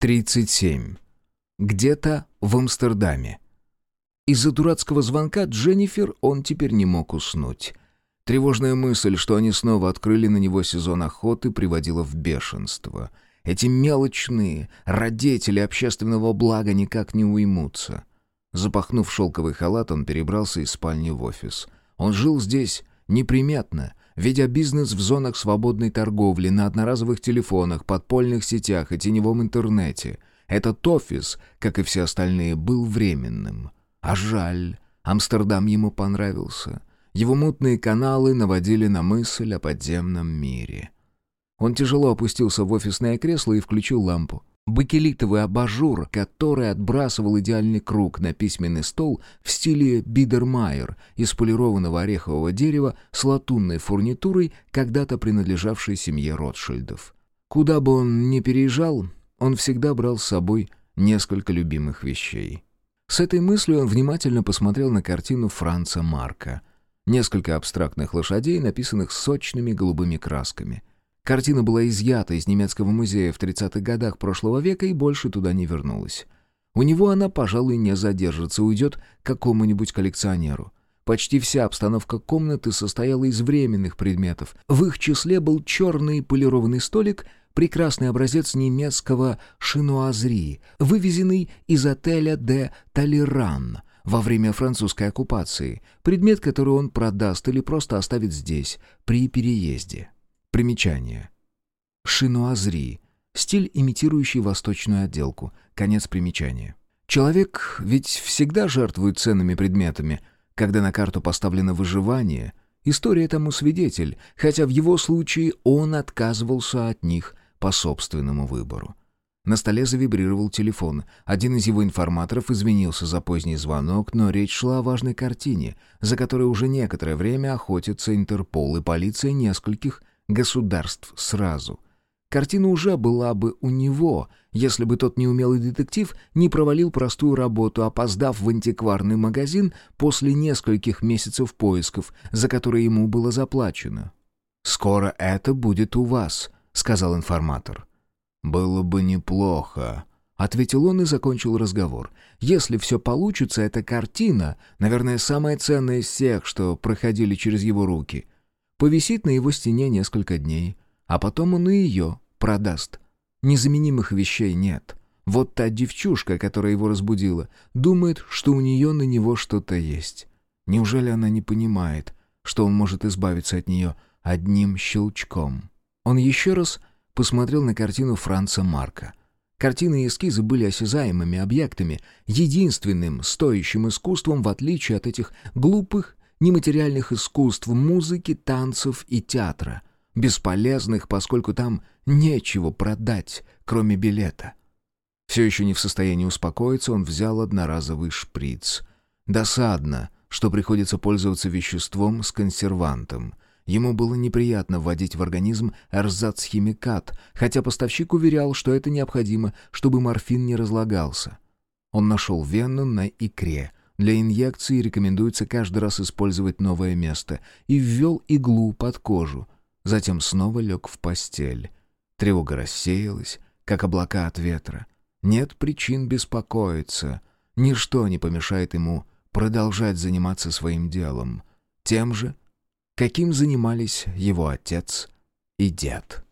37. Где-то в Амстердаме. Из-за дурацкого звонка Дженнифер он теперь не мог уснуть. Тревожная мысль, что они снова открыли на него сезон охоты, приводила в бешенство. Эти мелочные родители общественного блага никак не уймутся. Запахнув шелковый халат, он перебрался из спальни в офис. Он жил здесь неприметно, ведя бизнес в зонах свободной торговли, на одноразовых телефонах, подпольных сетях и теневом интернете. Этот офис, как и все остальные, был временным. А жаль, Амстердам ему понравился. Его мутные каналы наводили на мысль о подземном мире. Он тяжело опустился в офисное кресло и включил лампу. Бакелитовый абажур, который отбрасывал идеальный круг на письменный стол в стиле Бидермайер из полированного орехового дерева с латунной фурнитурой, когда-то принадлежавшей семье Ротшильдов. Куда бы он ни переезжал, он всегда брал с собой несколько любимых вещей. С этой мыслью он внимательно посмотрел на картину Франца Марка. Несколько абстрактных лошадей, написанных сочными голубыми красками. Картина была изъята из немецкого музея в 30-х годах прошлого века и больше туда не вернулась. У него она, пожалуй, не задержится, уйдет к какому-нибудь коллекционеру. Почти вся обстановка комнаты состояла из временных предметов. В их числе был черный полированный столик, прекрасный образец немецкого шинуазри, вывезенный из отеля «Де Талеран», во время французской оккупации, предмет, который он продаст или просто оставит здесь, при переезде. Примечание. Шинуазри. Стиль, имитирующий восточную отделку. Конец примечания. Человек ведь всегда жертвует ценными предметами. Когда на карту поставлено выживание, история тому свидетель, хотя в его случае он отказывался от них по собственному выбору. На столе завибрировал телефон. Один из его информаторов извинился за поздний звонок, но речь шла о важной картине, за которой уже некоторое время охотится Интерпол и полиция нескольких государств сразу. Картина уже была бы у него, если бы тот неумелый детектив не провалил простую работу, опоздав в антикварный магазин после нескольких месяцев поисков, за которые ему было заплачено. «Скоро это будет у вас», — сказал информатор. «Было бы неплохо», — ответил он и закончил разговор. «Если все получится, эта картина, наверное, самая ценная из всех, что проходили через его руки повисит на его стене несколько дней, а потом он и ее продаст. Незаменимых вещей нет. Вот та девчушка, которая его разбудила, думает, что у нее на него что-то есть. Неужели она не понимает, что он может избавиться от нее одним щелчком? Он еще раз посмотрел на картину Франца Марка. Картины и эскизы были осязаемыми объектами, единственным стоящим искусством в отличие от этих глупых нематериальных искусств, музыки, танцев и театра. Бесполезных, поскольку там нечего продать, кроме билета. Все еще не в состоянии успокоиться, он взял одноразовый шприц. Досадно, что приходится пользоваться веществом с консервантом. Ему было неприятно вводить в организм эрзац-химикат, хотя поставщик уверял, что это необходимо, чтобы морфин не разлагался. Он нашел вену на икре, для инъекции рекомендуется каждый раз использовать новое место и ввел иглу под кожу. Затем снова лег в постель. Тревога рассеялась, как облака от ветра. Нет причин беспокоиться. Ничто не помешает ему продолжать заниматься своим делом. Тем же, каким занимались его отец и дед.